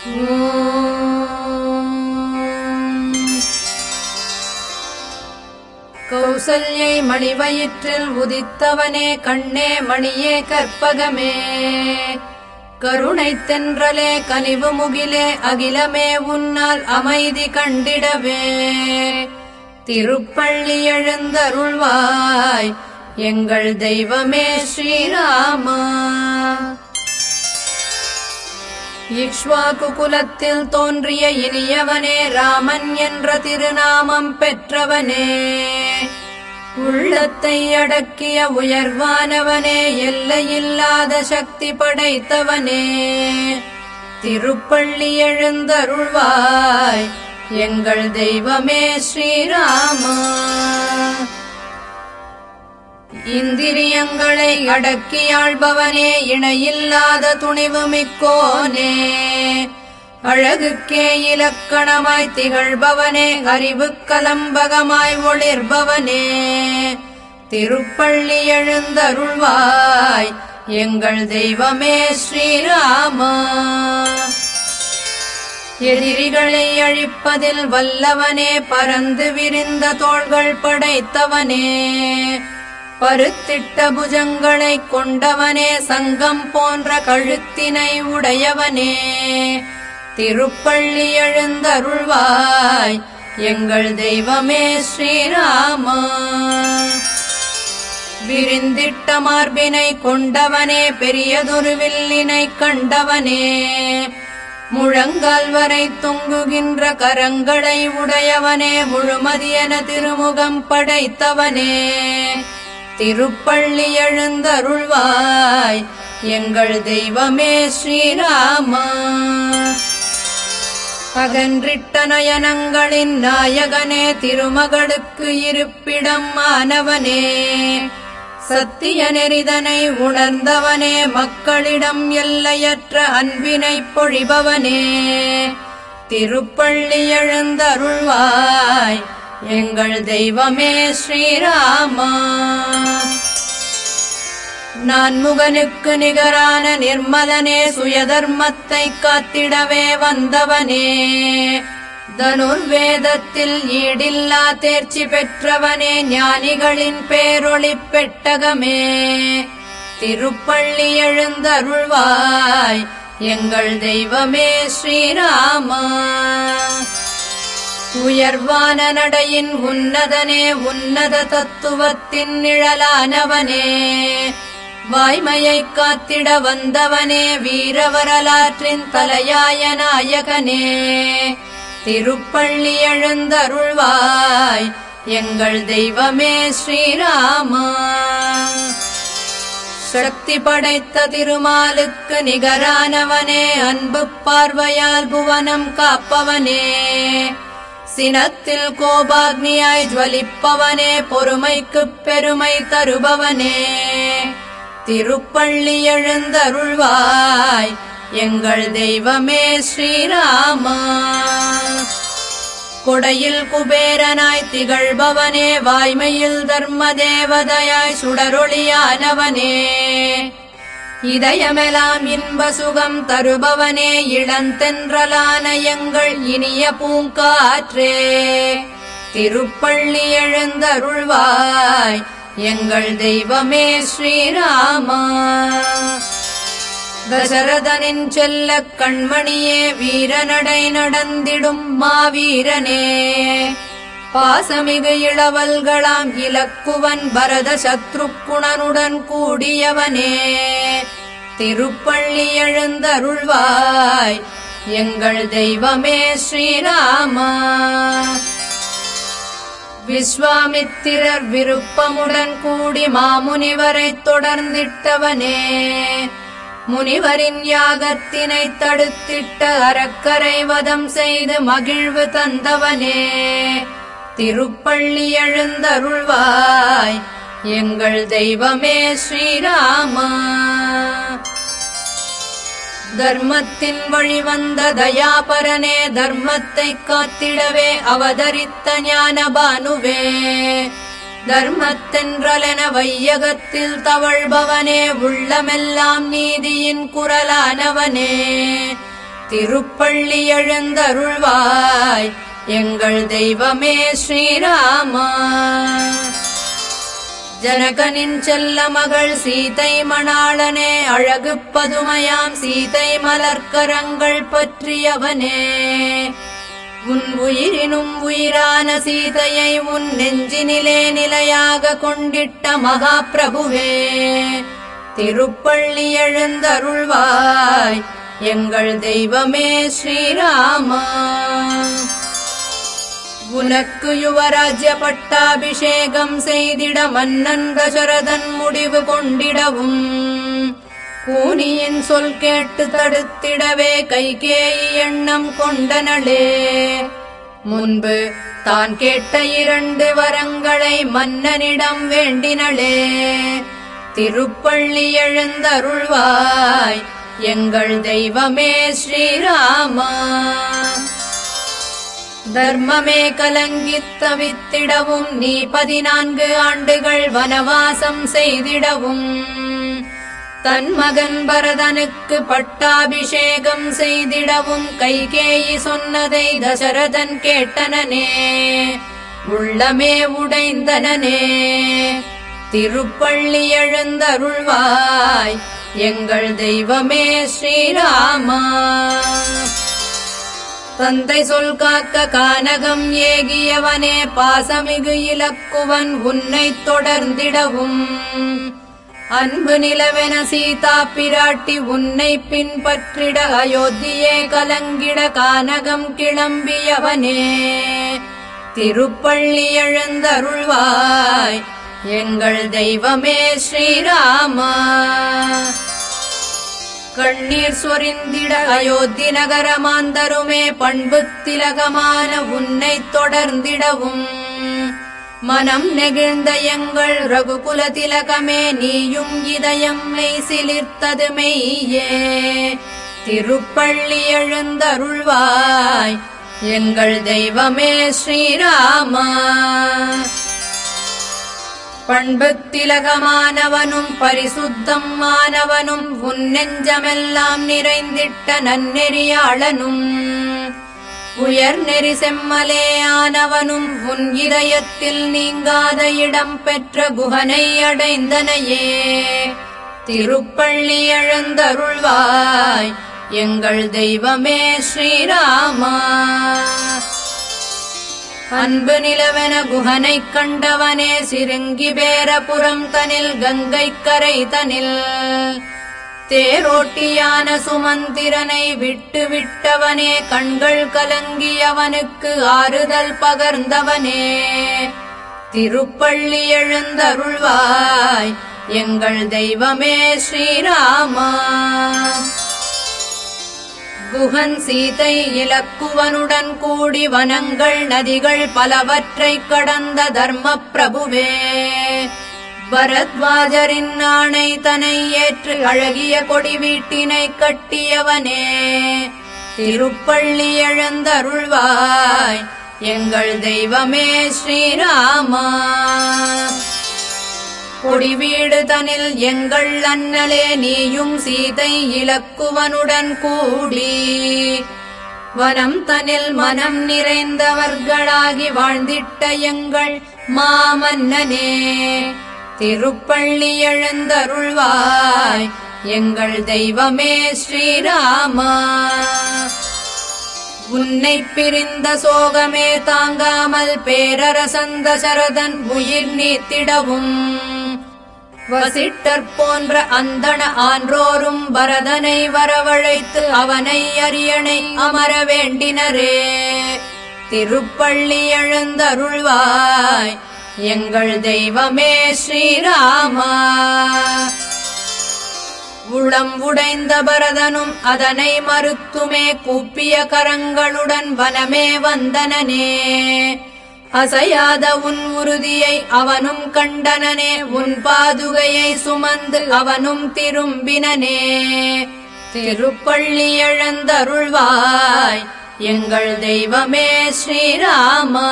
கௌசல்யை மணிவயிற்றில் உதித்தவனே கண்ணே மணியே கற்பகமே. கருணை தென்றலே கனிவு முகிலே அகிலமே உன்னால் அமைதி கண்டிடவே. திருப்பள்ளி எழுந்தருள்வாய் எங்கள் தெய்வமே ஸ்ரீராமா. இக்ஷ்வாகு குலத்தில் தோன்றிய இனியவனே ராமன் என்ற திருநாமம் பெற்றவனே. உள்ளத்தை அடக்கிய உயர்வானவனே எல்லையில்லாத சக்தி படைத்தவனே. திருப்பள்ளி எழுந்தருள்வாய் எங்கள் தெய்வமே ஸ்ரீராமா. இந்திரியங்களை அடக்கியாள்பவனே இணையில்லாத துணிவு மிக்கோனே. அழகுக்கே இலக்கணமாய் திகழ்பவனே அறிவு கலம்பகமாய் ஒளிர்பவனே. திருப்பள்ளி எழுந்தருள்வாய் எங்கள் தெய்வமே ஸ்ரீராமா. எதிரிகளை அழிப்பதில் வல்லவனே பறந்து விரிந்த தோள்கள் படைத்தவனே. பருத்திட்ட புஜங்களை கொண்டவனே சங்கம் போன்ற கழுத்தினை உடையவனே. திருப்பள்ளி எழுந்தருள்வாய் எங்கள் தெய்வமே ஸ்ரீராமா. விரிந்திட்ட மார்பினை கொண்டவனே பெரியதொரு வில்லினை கண்டவனே. முழங்கால் வரை தொங்குகின்ற கரங்களை உடையவனே முழுமதியன திருமுகம் படைத்தவனே. திருப்பள்ளி எழுந்தருள்வாய். எங்கள் தெய்வமே ஸ்ரீராமா. அகன்றிட்ட நயனங்களின் நாயகனே திருமகளுக்கு இருப்பிடம் ஆனவனே சத்திய நெறிதனை உணர்ந்தவனே மக்களிடம் எல்லையற்ற அன்பினை பொழிபவனே. திருப்பள்ளி எழுந்தருள்வாய். எங்கள் தெய்வமே ஸ்ரீராமா. நான் முகனுக்கு நிகரான நிர்மலனே சுயதர்மத்தை காத்திடவே வந்தவனே. தனுர்வேதத்தில் ஈடில்லா தேர்ச்சி பெற்றவனே ஞானிகளின் பேரொளி பெட்டகமே. திருப்பள்ளி எழுந்தருள்வாய் எங்கள் தெய்வமே ஸ்ரீராமா. உயர்வான நடையின் உன்னதனே உன்னத தத்துவத்தின் நிழலானவனே. வாய்மையை காத்திட வந்தவனே வீரவரலாற்றின் தலையாய நாயகனே. திருப்பள்ளி எழுந்தருள்வாய் எங்கள் தெய்வமே ஸ்ரீராமா. சக்தி படைத்த திருமாலுக்கு நிகரானவனே அன்பு பார்வையால் புவனம் காப்பவனே. சினத்தில் கோபாக்னியாய் ஜுவலிப்பவனே பொறுமைக்குப் பெருமை தருபவனே. திருப்பள்ளி எழுந்தருள்வாய் எங்கள் தெய்வமே ஸ்ரீராமா. கொடையில் குபேரனாய் திகழ்பவனே வாய்மையில் தர்ம தேவதையாய் சுடரொளியானவனே. இதயமெலாம் இன்ப சுகம் தருபவனே இளந்தென்றலான எங்கள் இனிய பூங்காற்றே. திருப்பள்ளி எழுந்தருள்வாய் எங்கள் தெய்வமே ஸ்ரீராமா. தசரதனின் செல்ல கண்மணியே வீரநடை நடந்திடும் மாவீரனே. பாசமிகு இளவல்களாம் இலக்குவன் பரத சத்ருக்குணனுடன் கூடியவனே. திருப்பள்ளி எழுந்தருள்வாய் எங்கள் தெய்வமே ஸ்ரீராமா. விஸ்வாமித்திரர் விருப்பமுடன் கூடி மாமுனிவரைத் தொடர்ந்திட்டவனே. முனிவரின் யாகத்தினை தடுத்திட்ட அறக்கரை வதம் செய்து மகிழ்வு தந்தவனே. திருப்பள்ளி எழுந்தருள்வாய். எங்கள் தெய்வமே ஸ்ரீராமா. தர்மத்தின் வழிவந்த தயாபரனே தர்மத்தை காத்திடவே அவதரித்த ஞான பானுவே தர்மத்தென்றலன வையகத்தில் தவழ்பவனே உள்ளமெல்லாம் நீதியின் குரலானவனே. திருப்பள்ளி எழுந்தருள்வாய். எங்கள் தெய்வமே ஸ்ரீராமா. ஜனகனின் செல்ல மகள் சீதை மணாளனே அழகு பதுமையாம் சீதை மலர்க்கரங்கள் பற்றியவனே. உன் உயிரினும் உயிரான சீதையை உன் நெஞ்சினிலே நிலையாக கொண்டிட்ட மகாபிரபுவே திருப்பள்ளி எழுந்தருள்வாய். எங்கள் தெய்வமே ஸ்ரீராமா. உனக்கு யுவராஜ்ய பட்டாபிஷேகம் செய்திட மன்னன் தசரதன் முடிவு கொண்டிடவும். கூனியின் சொல் கேட்டு தடுத்திடவே கைகேயி எண்ணம் கொண்டனளே. முன்பு தான் கேட்ட இரண்டு வரங்களை மன்னனிடம் வேண்டினளே. திருப்பள்ளி எழுந்தருள்வாய் எங்கள் தெய்வமே ஸ்ரீராமா. தர்மமே கலங்கித் தவித்திடவும் நீ பதினான்கு ஆண்டுகள் வனவாசம் செய்திடவும். தன் மகன் பரதனுக்கு பட்டாபிஷேகம் செய்திடவும் கைகேயி சொன்னதை தசரதன் கேட்டனனே. உள்ளமே உடைந்தனனே. திருப்பள்ளி எழுந்தருள்வாய் எங்கள் தெய்வமே ஸ்ரீராமா. தந்தை சொல் காக்க கானகம் ஏகியவனே பாசமிகு இலக்குவன் உன்னை தொடர்ந்திடவும். அன்பு நிலவென சீதா பிராட்டி உன்னை பின்பற்றிட அயோத்தியே கலங்கிட கானகம் கிளம்பியவனே. திருப்பள்ளி எழுந்தருள்வாய் எங்கள் தெய்வமே ஸ்ரீராமா. கண்ணீர் சொரிந்திட அயோத்தி நகர மாந்தருமே பண்பு திலகமான உன்னை தொடர்ந்திடவும். மனம் நெகிழ்ந்த எங்கள் ரகுகுல திலகமே நீயும் இதயம் மெய் சிலிர்த்தது மெய்யே. திருப்பள்ளி எழுந்தருள்வாய் எங்கள் தெய்வமே ஸ்ரீராமா. பண்புத்திலகமானவனும் பரிசுத்தம் மாணவனும் உன் நெஞ்சமெல்லாம் நிறைந்திட்ட நன்னெறியாளனும். உயர் நெறி செம்மலே ஆனவனும் உன் இதயத்தில் நீங்காத இடம் பெற்ற குகனை அடைந்தனையே. திருப்பள்ளி எழுந்தருள்வாய் எங்கள் தெய்வமே ஸ்ரீராமா. அன்பு நிலவென குகனைக் கண்டவனே சிறுங்கி பேரபுரம் தனில் கங்கைக் கரை தனில். தேரோட்டியான சுமந்திரனை விட்டு விட்டவனே கண்கள் கலங்கியவனுக்கு ஆறுதல் பகர்ந்தவனே. திருப்பள்ளி எழுந்தருள்வாய் எங்கள் தெய்வமே ஸ்ரீராமா. குகன் சீதை இலக்குவனுடன் கூடி வனங்கள் நதிகள் பலவற்றைக் கடந்த தர்ம பிரபுவே பரத்வாஜரின் ஆணை தனை ஏற்று அழகிய கொடி வீட்டினை கட்டியவனே. திருப்பள்ளி எழுந்தருள்வாய் எங்கள் தெய்வமே ஸ்ரீராமா. குடிவீடு தனில் எங்கள் அண்ணலே நீயும் சீதை இலக்குவனுடன் கூடி. வனம் தனில் மனம் நிறைந்தவர்களாகி வாழ்ந்திட்ட எங்கள் மாமன்னனே திருப்பள்ளி எழுந்தருள்வாய் எங்கள் தெய்வமே ஸ்ரீராமா. உன்னை பிரிந்த சோகமே தாங்காமல் பேரரசந்த சரதன் உயிர் நீத்திடவும். வசிட்டற் போன்ற அந்தண ஆன்றோரும் பரதனை வரவழைத்து அவனை அரியணை அமர வேண்டினரே. திருப்பள்ளி எழுந்தருள்வாய் எங்கள் தெய்வமே ஸ்ரீராமா. உளம் உடைந்த பரதனும் அதனை மறுத்துமே கூப்பிய கரங்களுடன் வனமே வந்தனனே. அசையாத உன் உறுதியை அவனும் கண்டனனே உன் பாதுகையை சுமந்து அவனும் திரும்பினனே. திருப்பள்ளி எழுந்தருள்வாய் எங்கள் தெய்வமே ஸ்ரீராமா.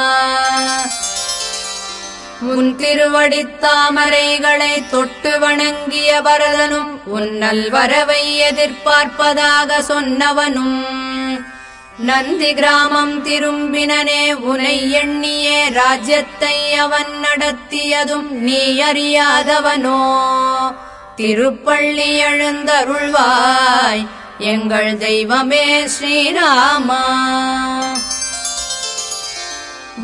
உன் திருவடித் தாமரைகளை தொட்டு வணங்கிய பரதனும் உன் நல்வரவை எதிர்பார்ப்பதாக சொன்னவனும் நந்தி கிராமம் திரும்பினனே உனை எண்ணியே ராஜ்யத்தை அவன் நடத்தியதும் நீ அறியாதவனோ. திருப்பள்ளி எழுந்தருள்வாய் எங்கள் தெய்வமே ஸ்ரீராமா.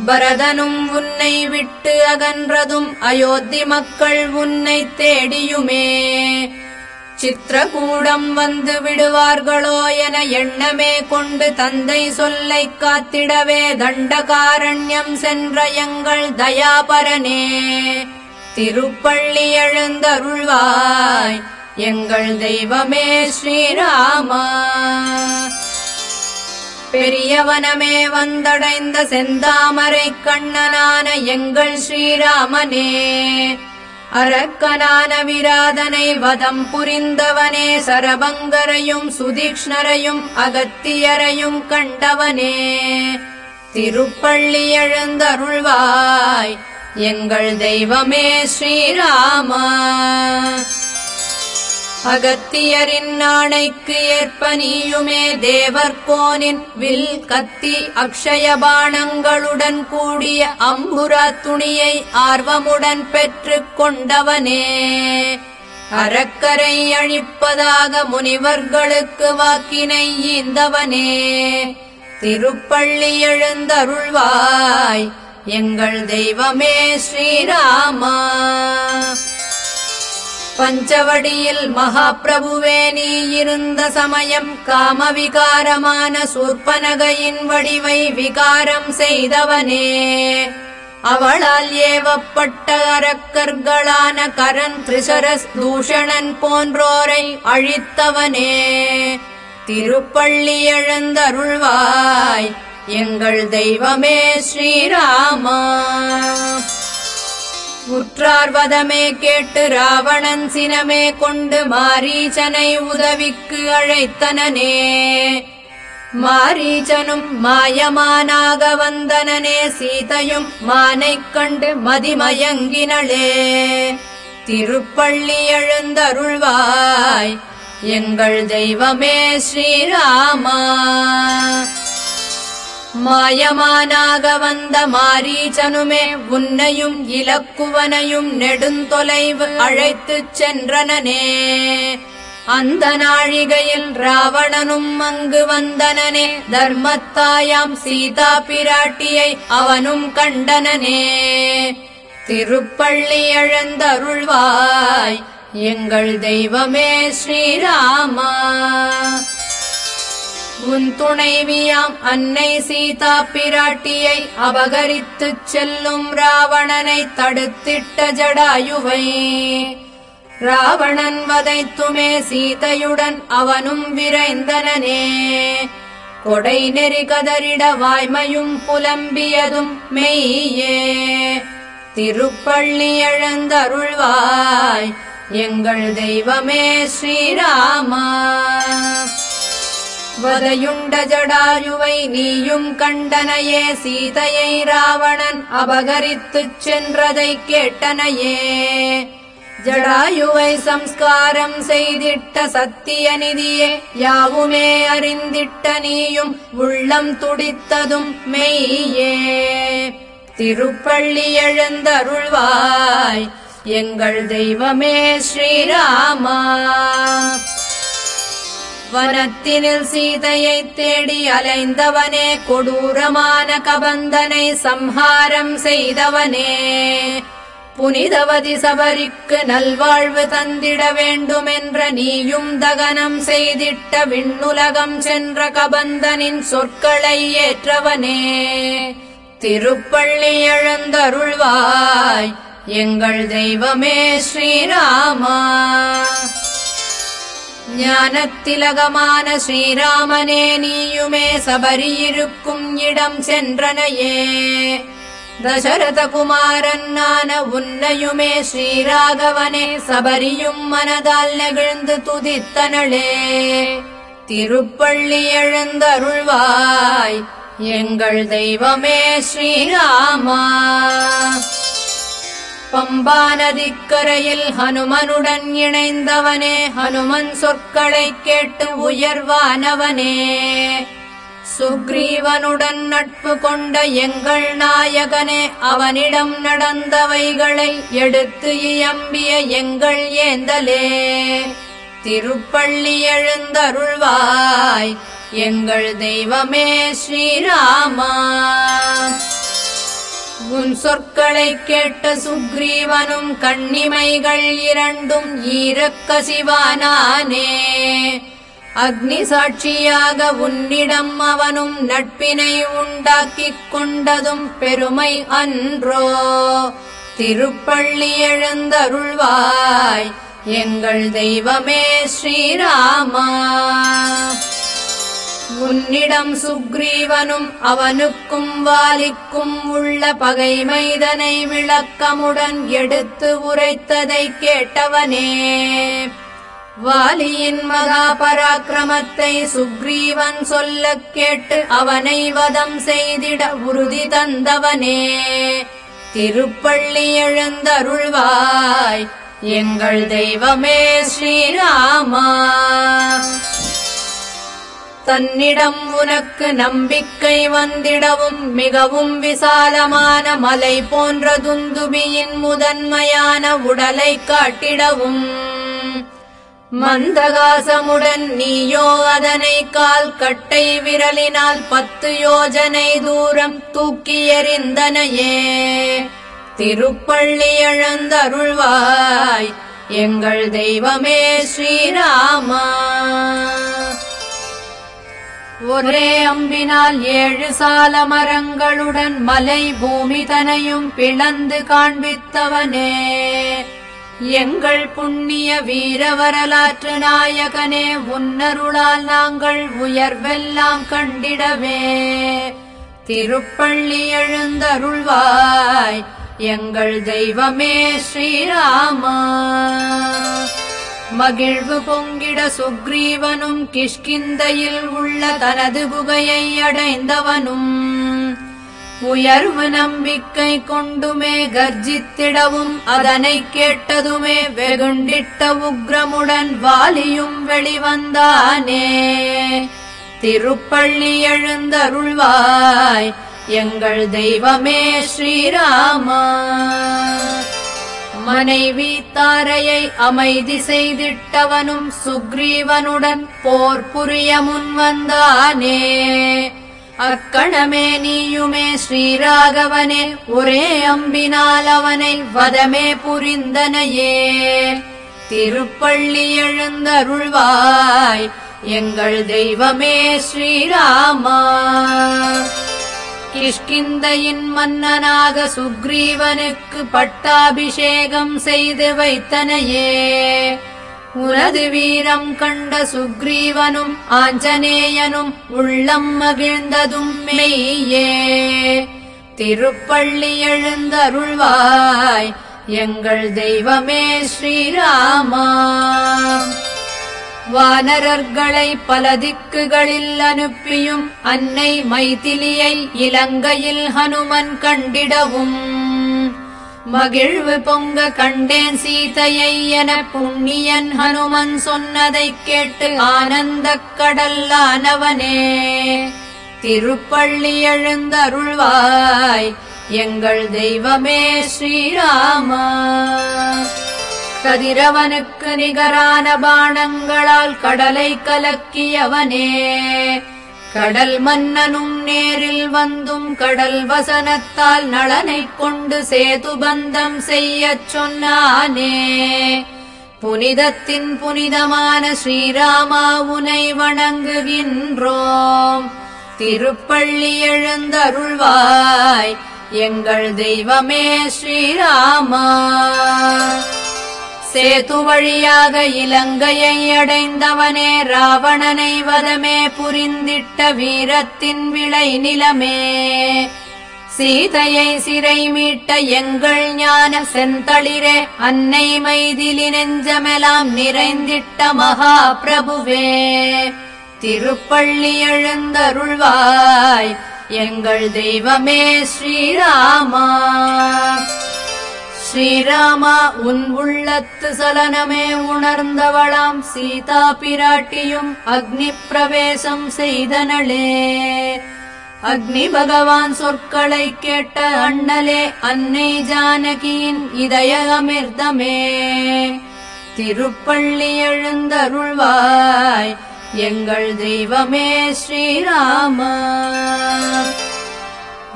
பரதனும் உன்னை விட்டு அகன்றதும் அயோத்தி மக்கள் உன்னை தேடியுமே. சித்திரகூடம் வந்து விடுவார்களோ என எண்ணமே கொண்டு தந்தை சொல்லை காத்திடவே தண்டகாரண்யம் சென்ற எங்கள் தயாபரனே. திருப்பள்ளி எழுந்தருள்வாய் எங்கள் தெய்வமே ஸ்ரீராமா. பெரியவனமே வந்தடைந்த செந்தாமரை கண்ணனான எங்கள் ஸ்ரீராமனே. அரக்கனான விராதனை வதம் புரிந்தவனே சரபங்கரையும் சுதீக்ஷ்ணரையும் அகத்தியரையும் கண்டவனே. திருப்பள்ளி எழுந்தருள்வாய் எங்கள் தெய்வமே ஸ்ரீராமா. அகத்தியரின் நாணைக்கு ஏற்ப நீயுமே தேவர்கோனின் வில் கத்தி அக்ஷய பாணங்களுடன் கூடிய அம்புரா துணியை ஆர்வமுடன் பெற்றுக் கொண்டவனே. அறக்கரை அழிப்பதாக முனிவர்களுக்கு வாக்கினை ஈந்தவனே. திருப்பள்ளி எழுந்தருள்வாய் எங்கள் தெய்வமே ஸ்ரீராமா. பஞ்சவடியில் மகாபிரபுவே நீ இருந்த சமயம் காமவிகாரமான சூர்பனகையின் வடிவை விகாரம் செய்தவனே. அவளால் ஏவப்பட்ட அரக்கர்களான கரன் திரிசரஸ் தூஷணன் போன்றோரை அழித்தவனே. திருப்பள்ளி எழுந்தருள்வாய் எங்கள் தெய்வமே ஸ்ரீராமா. உற்றார்வதமே கேட்டு ராவணன் சினமே கொண்டு மாரீச்சனை உதவிக்கு அழைத்தனனே. மாரீச்சனும் மாயமானாக வந்தனனே சீதையும் மானைக் கண்டு மதிமயங்கினளே. திருப்பள்ளி எழுந்தருள்வாய் எங்கள் தெய்வமே ஸ்ரீராமா. மாயமானாக வந்த மாரீச்சனுமே உன்னையும் இலக்குவனையும் நெடுந்தொலைவு அழைத்துச் சென்றனனே. அந்த நாழிகையில் ராவணனும் அங்கு வந்தனனே. தர்மத்தாயாம் சீதா பிராட்டியை அவனும் கண்டனனே. திருப்பள்ளி எழுந்தருள்வாய் எங்கள் தெய்வமே ஸ்ரீராமா. உன் துணைவியாம் அன்னை சீதா பிராட்டியை அபகரித்துச் செல்லும் ராவணனை தடுத்திட்ட ஜடாயுவை. ராவணன் வதைத்துமே சீதையுடன் அவனும் விரைந்தனே கொடை நெறி கதறிட வாய்மையும் புலம்பியதும் மெய்யே. திருப்பள்ளி எழுந்தருள்வாய் எங்கள் தெய்வமே ஸ்ரீராமா. வதையுண்ட ஜடாயுவை நீயும் கண்டனையே சீதையை ராவணன் அபகரித்துச் சென்றதைக் கேட்டனையே. ஜடாயுவை சம்ஸ்காரம் செய்திட்ட சத்திய நிதியே யாவுமே அறிந்திட்ட நீயும் உள்ளம் துடித்ததும் மெய்யே. திருப்பள்ளி எழுந்தருள்வாய் எங்கள் தெய்வமே ஸ்ரீராமா. வனத்தினில் சீதையை தேடி அலைந்தவனே கொடூரமான கபந்தனை சம்ஹாரம் செய்தவனே. புனிதவதி சபரிக்கு நல்வாழ்வு தந்திட வேண்டுமென்ற நீயும் தகனம் செய்திட்ட விண்ணுலகம் சென்ற கபந்தனின் சொற்களை ஏற்றவனே. திருப்பள்ளி எழுந்தருள்வாய் எங்கள் தெய்வமே ஸ்ரீராமா. ஞானத்திலகமான ஸ்ரீராமனே நீயுமே சபரியிருக்கும் இடம் சென்றனையே. தசரத குமாரன்னான உன்னையுமே ஸ்ரீராகவனே சபரியும் மனதால் நெகிழ்ந்து துதித்தனளே. திருப்பள்ளி எழுந்தருள்வாய் எங்கள் தெய்வமே ஸ்ரீராமா. பம்பா நதிக்கரையில் ஹனுமனுடன் இணைந்தவனே ஹனுமன் சொற்களை கேட்டு உயர்வானவனே. சுக்ரீவனுடன் நட்பு கொண்ட எங்கள் நாயகனே அவனிடம் நடந்தவைகளை எடுத்து இயம்பிய எங்கள் ஏந்தலே. திருப்பள்ளி எழுந்தருள்வாய் எங்கள் தெய்வமே ஸ்ரீராமா. உன் சொற்களை கேட்ட சுக்ரீவனும் கண்ணிமைகள் இரண்டும் ஈரக்கசிவானானே. அக்னி சாட்சியாக உன்னிடம் அவனும் நட்பினை உண்டாக்கிக் கொண்டதும் பெருமை அன்றோ. திருப்பள்ளி எழுந்தருள்வாய் எங்கள் தெய்வமே ஸ்ரீராமா. உன்னிடம் சுக்ரீவனும் அவனுக்கும் வாலிக்கும் உள்ள பகைமைதனை விளக்கமுடன் எடுத்து உரைத்ததை கேட்டவனே. வாலியின் மகா பராக்கிரமத்தை சுக்ரீவன் சொல்லக் கேட்டு அவனை வதம் செய்திட உறுதி தந்தவனே. திருப்பள்ளி எழுந்தருள்வாய் எங்கள் தெய்வமே ஸ்ரீராமா. தன்னிடம் உனக்கு நம்பிக்கை வந்திடவும் மிகவும் விசாலமான மலை போன்ற துந்துபியின் முதன்மையான உடலை காட்டிடவும். மந்தகாசமுடன் நீயோ அதனை கால் கட்டை விரலினால் பத்து யோஜனை தூரம் தூக்கி எறிந்தனையே. திருப்பள்ளி எழுந்தருள்வாய் எங்கள் தெய்வமே ஸ்ரீராமா. ஒரே அம்பினால் ஏழு சால மரங்களுடன் மலை பூமி தனையும் பிளந்து காண்பித்தவனே. எங்கள் புண்ணிய வீர வரலாற்று நாயகனே உன்னருளால் நாங்கள் உயர்வெல்லாம் கண்டிடவே. திருப்பள்ளி எழுந்தருள்வாய் எங்கள் தெய்வமே ஸ்ரீராமா. மகிழ்வு பொங்கிட சுக்ரீவனும் கிஷ்கிந்தையில் உள்ள தனது குகையை அடைந்தவனும் உயர்வு நம்பிக்கை கொண்டுமே கர்ஜித்திடவும் அதனை கேட்டதுமே வெகுண்டிட்ட உக்ரமுடன் வாலியும் வெளிவந்தானே. திருப்பள்ளி எழுந்தருள்வாய் எங்கள் தெய்வமே ஸ்ரீராமா. மனைவி தாரையை அமைதி செய்திட்டவனும் சுக்ரீவனுடன் போர் புரிய முன்வந்தானே அக்கணமே நீயுமே ஸ்ரீராகவனே ஒரே அம்பினால் அவனை வதமே புரிந்தனையே. திருப்பள்ளி எழுந்தருள்வாய் எங்கள் தெய்வமே ஸ்ரீராமா. கிஷ்கிந்தையின் மன்னனாக சுக்ரீவனுக்கு பட்டாபிஷேகம் செய்து வைத்தனையே. உனது வீரம் கண்ட சுக்ரீவனும் ஆஞ்சநேயனும் உள்ளம் மகிழ்ந்ததும் மெய்யே. திருப்பள்ளி எழுந்தருள்வாய் எங்கள் தெய்வமே ஸ்ரீராமா. வானரர்களை பல திக்குகளில் அனுப்பியும் அன்னை மைதிலியை இலங்கையில் ஹனுமன் கண்டிடவும். மகிழ்வு பொங்க கண்டேன் சீதையை என புண்ணியன் ஹனுமன் சொன்னதைக் கேட்டு ஆனந்தக் கடல்லானவனே. திருப்பள்ளி எழுந்தருள்வாய் எங்கள் தெய்வமே ஸ்ரீராமா. கதிரவனுக்கு நிகரான பாணங்களால் கடலை கலக்கியவனே. கடல் மன்னனும் நேரில் வந்தும் கடல் வசனத்தால் நளனைக் கொண்டு சேதுபந்தம் செய்யச் சொன்னானே. புனிதத்தின் புனிதமான ஸ்ரீராமா உனை வணங்குகின்றோம். திருப்பள்ளி எழுந்தருள்வாய் எங்கள் தெய்வமே ஸ்ரீராமா. சேது வழியாக இலங்கையை அடைந்தவனே ராவணனை வதமே புரிந்திட்ட வீரத்தின் விளை நிலமே. சீதையை சிறை மீட்ட எங்கள் ஞான செந்தளிரே அன்னை மைதிலி நெஞ்சமெலாம் நிறைந்திட்ட மகா பிரபுவே திருப்பள்ளி எழுந்தருள்வாய் எங்கள் தெய்வமே ஸ்ரீராமா. ஸ்ரீராமா உன் உள்ளத்து சலனமே உணர்ந்தவளாம். சீதா பிராட்டியும் அக்னி பிரவேசம் செய்தனளே. அக்னி பகவான் சொற்களை கேட்ட அண்ணலே அன்னை ஜானகியின் இதய அமிர்தமே திருப்பள்ளி எழுந்தருள்வாய் எங்கள் தெய்வமே ஸ்ரீராமா.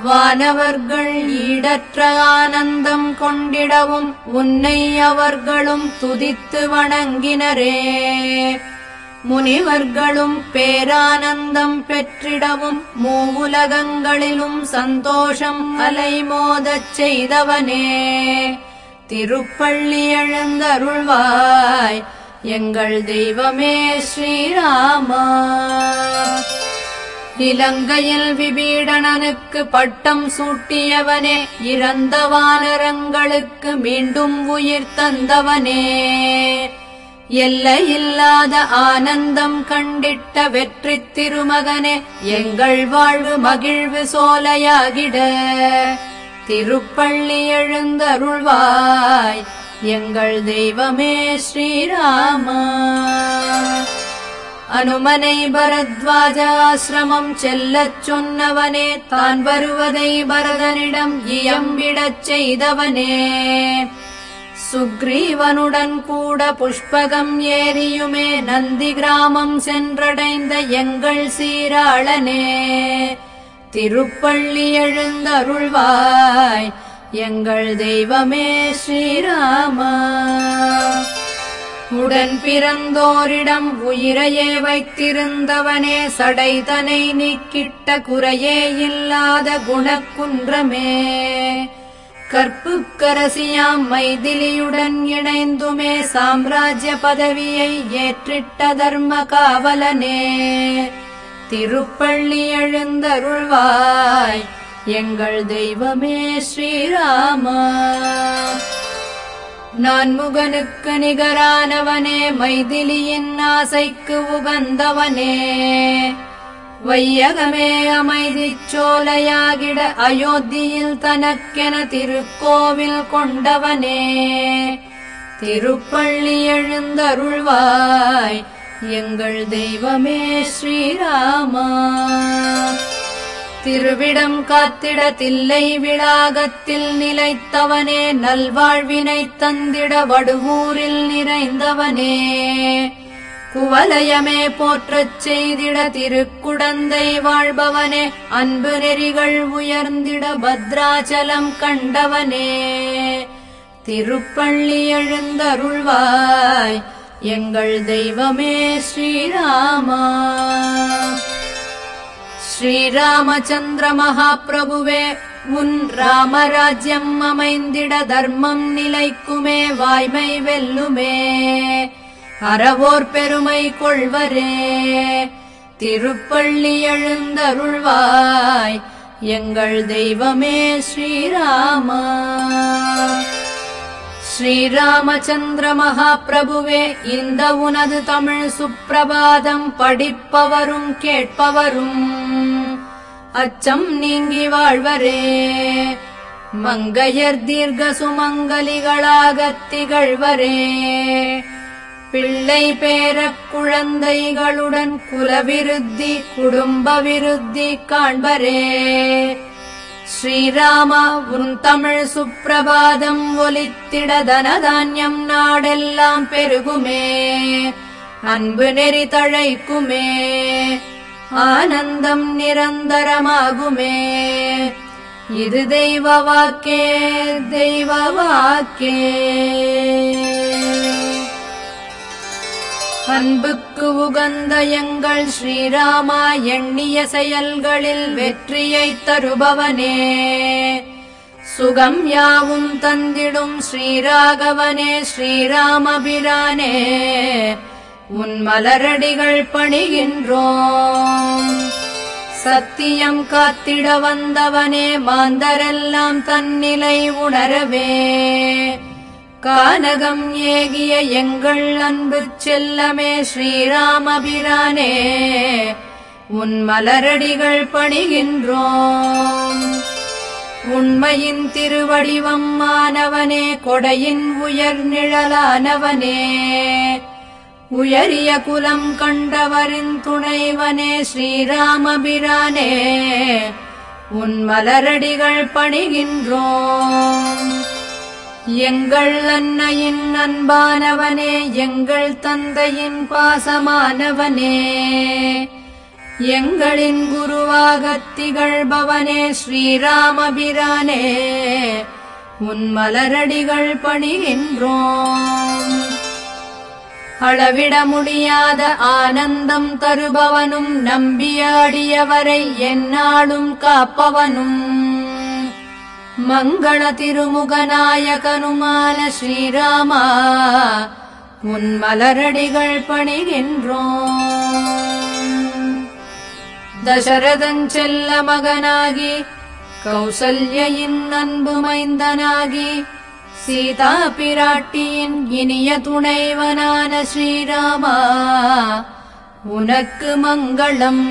வானவர்கள் ஈடற்ற ஆனந்தம் கொண்டிடவும் உன்னை அவர்களும் துதித்து வணங்கினரே. முனிவர்களும் பேரானந்தம் பெற்றிடவும் மூவுலகங்களிலும் சந்தோஷம் அலைமோதச் செய்தவனே. திருப்பள்ளி எழுந்தருள்வாய் எங்கள் தெய்வமே ஸ்ரீராமா. இலங்கையில் விபீடனனுக்கு பட்டம் சூட்டியவனே இறந்த வானரங்களுக்கு மீண்டும் உயிர் தந்தவனே. எல்லையில்லாத ஆனந்தம் கண்டிட்ட வெற்றி திருமகனே எங்கள் வாழ்வு மகிழ்வு சோலையாகிட. திருப்பள்ளி எழுந்தருள்வாய் எங்கள் தெய்வமே ஸ்ரீராமா. அனுமனை பரத்வாஜாசிரமம் செல்லச் சொன்னவனே தான் வருவதை பரதனிடம் இயம்பிடச் செய்தவனே. சுக்ரீவனுடன் கூட புஷ்பகம் ஏறியுமே நந்தி கிராமம் சென்றடைந்த எங்கள் சீராளனே. திருப்பள்ளி எழுந்தருள்வாய் எங்கள் தெய்வமே ஸ்ரீராமா. உடன் பிறந்தோரிடம் உயிரையே வைத்திருந்தவனே சடைதனை நீக்கிட்ட குறையே இல்லாத குணக்குன்றமே. கற்புக்கரசியாம் மைதிலியுடன் இணைந்துமே சாம்ராஜ்ய பதவியை ஏற்றிட்ட தர்ம காவலனே. திருப்பள்ளி எழுந்தருள்வாய் எங்கள் தெய்வமே ஸ்ரீராமா. நான் முகனுக்கு நிகரானவனே மைதிலியின் ஆசைக்கு உகந்தவனே. வையகமே அமைதி சோலையாகிட அயோத்தியில் தனக்கென திருக்கோவில் கொண்டவனே. திருப்பள்ளி எழுந்தருள்வாய் எங்கள் தெய்வமே ஸ்ரீராமா. திருவிடம் காத்திடத்தில்லை விளாகத்தில் நிலைத்தவனே நல்வாழ்வினை தந்திட வடுவூரில் நிறைந்தவனே. குவலயமே போற்றச் செய்திட திருக்குடந்தை வாழ்பவனே அன்பு நெறிகள் உயர்ந்திட பத்ராச்சலம் கண்டவனே. திருப்பள்ளி எழுந்தருள்வாய் எங்கள் தெய்வமே ஸ்ரீராமா. ஸ்ரீராமச்சந்திர மகாபிரபுவே உன் ராமராஜ்யம் அமைந்திட தர்மம் நிலைக்குமே வாய்மை வெல்லுமே. அறவோர் பெருமை கொள்வரே. திருப்பள்ளி எழுந்தருள்வாய் எங்கள் தெய்வமே ஸ்ரீராமா. ஸ்ரீராமச்சந்திர மகாபிரபுவே இந்த உனது தமிழ் சுப்பிரபாதம் படிப்பவரும் கேட்பவரும். அச்சம் நீங்கி வாழ்வரே மங்கையர் தீர்க்க சுமங்கலிகளாக திகழ்வரே. பிள்ளை பேர குழந்தைகளுடன் குலவிருத்தி குடும்ப விருத்தி காண்பரே. ஸ்ரீராமா உன் தமிழ் சுப்பிரபாதம் ஒலித்திட தனதான்யம் நாடெல்லாம் பெருகுமே. அன்பு நெறி தழைக்குமே. ஆனந்தம் நிரந்தரமாகுமே. இது தெய்வ வாக்கே தெய்வ வாக்கே. அன்புக்கு உகந்த எங்கள் ஸ்ரீராமா எண்ணிய செயல்களில் வெற்றியை தருபவனே. சுகம் யாவும் தந்திடும் ஸ்ரீராகவனே ஸ்ரீராமபிரானே. உன் மலரடிகள் பணிகின்றோம். சத்தியம் காத்திட வந்தவனே மாந்தரெல்லாம் தன்னிலை உணரவே. கானகம் ஏகிய எங்கள் அன்பு செல்லமே ஸ்ரீராமபிரானே உன் மலரடிகள் பணிகின்றோம். உண்மையின் திருவடிவம் மானவனே கொடையின் உயர் நிழலானவனே உயரிய குலம் கண்டவரின் துணைவனே ஸ்ரீராமபிரானே உன் மலரடிகள் பணிகின்றோம். எங்கள் அன்னையின் அன்பானவனே எங்கள் தந்தையின் பாசமானவனே. எங்களின் குருவாகத் திகழ்பவனே ஸ்ரீராமபிரானே. உன் மலரடிகள் பணிகின்றோம். அளவிட முடியாத ஆனந்தம் தருபவனும் நம்பியாடியவரை என்னாலும் காப்பவனும். மங்கள திருமுகநாயகனுமான ஸ்ரீராமா உன் மலரடிகள் பணிகின்றோம். தசரதன் செல்ல மகனாகி கௌசல்யின் அன்பு மைந்தனாகி சீதா பிராட்டியின் இனிய துணைவனான ஸ்ரீராமா உனக்கு மங்களம்.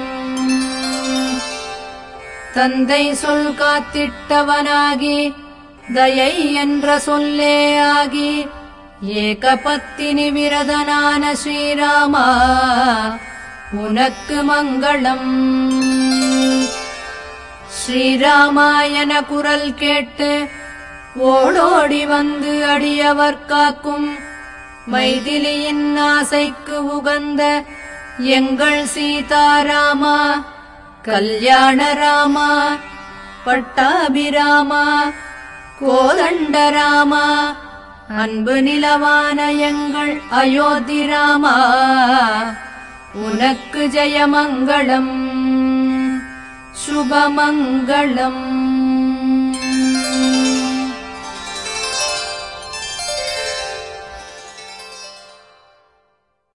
தந்தை சொல் காத்திட்டவனாகி தயை என்ற சொல்லே ஆகி ஏகபத்தினி விரதனான ஸ்ரீராமா உனக்கு மங்களம். ஸ்ரீராமாயண குரல் கேட்டு ஓடோடி வந்து அடியவர் காக்கும் மைதிலியின் ஆசைக்கு உகந்த எங்கள் சீதாராமா கல்யாணராமா பட்டாபிராமா கோதண்டராமா அன்பு நிலவான எங்கள் அயோத்திராமா உனக்கு ஜெயமங்களம் சுபமங்களம்